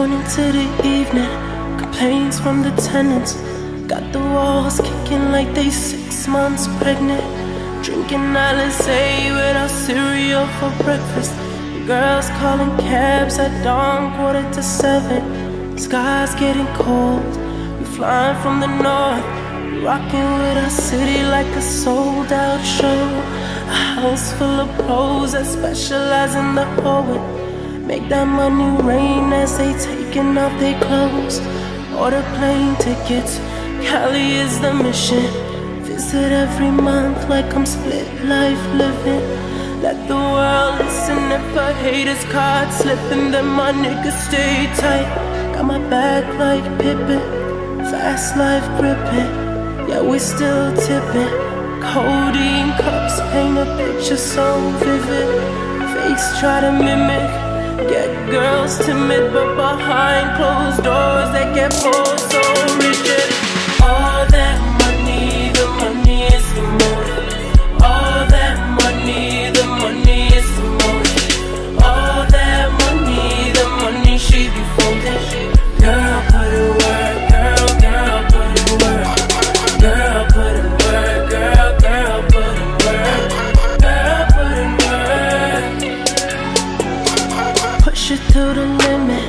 morning to the evening. Complaints from the tenants. Got the walls kicking like they six months pregnant. Drinking Alizé without cereal for breakfast. Girls calling cabs at dawn, quarter to seven. Sky's getting cold. We flying from the north. Rocking with our city like a sold out show. A house full of pros that specialize in the poet. Make that money rain as they taking off their clothes. Order plane tickets. Cali is the mission. Visit every month like I'm split life living. Let the world listen if I hate his card slipping, then my niggas stay tight. Got my back like Pippen, fast life gripping. Yeah, we still tipping. Codeine cups paint a picture so vivid. Fakes try to mimic. Get girls timid, but behind closed doors they get pulled so rigid. All that to the limit,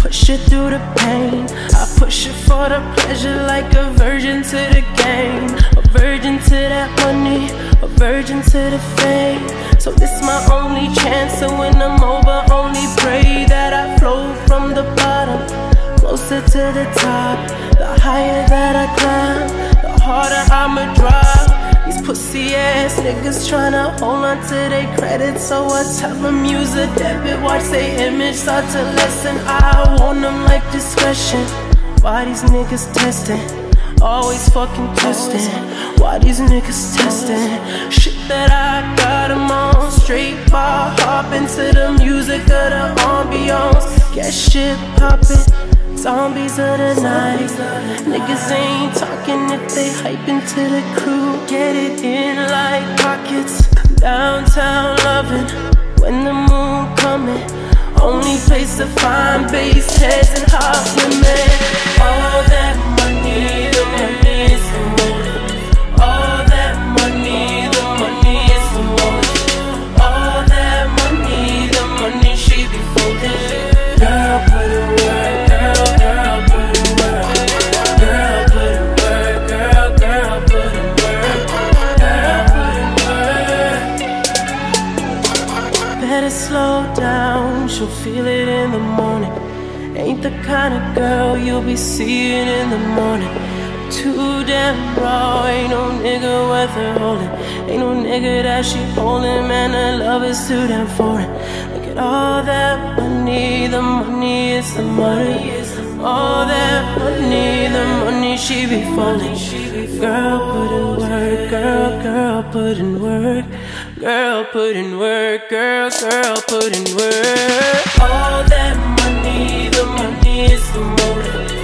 push it through the pain. I push it for the pleasure like a virgin to the game. A virgin to that money, a virgin to the fame. So this my only chance to win them over. Only pray that I flow from the bottom, closer to the top. The higher that I climb, the harder I'ma drive. These pussy ass niggas tryna hold on to their credit, so I tell them use a debit. Watch their image start to lessen. I want them like discretion. Why these niggas testing? Always fucking testing. Why these niggas testing? Shit that I got 'em on. Straight bar hopping to the music of the ambiance. Get shit poppin'. Zombies of the night. Niggas ain't talking if they hyping to the crew. Get it in like pockets. Downtown loving when the moon coming. Only place to find bass heads and hot women. Slow down, she'll feel it in the morning. Ain't the kind of girl you'll be seeing in the morning. Too damn raw, ain't no nigga worth her holding. Ain't no nigga that she holding, man, her love is too damn foreign. Look at all that money, the money is the money. All that money, the money she be falling. Girl, put in work, girl, girl, put in work. Girl, put in work, girl, girl, put in work. All that money, the money is the motive.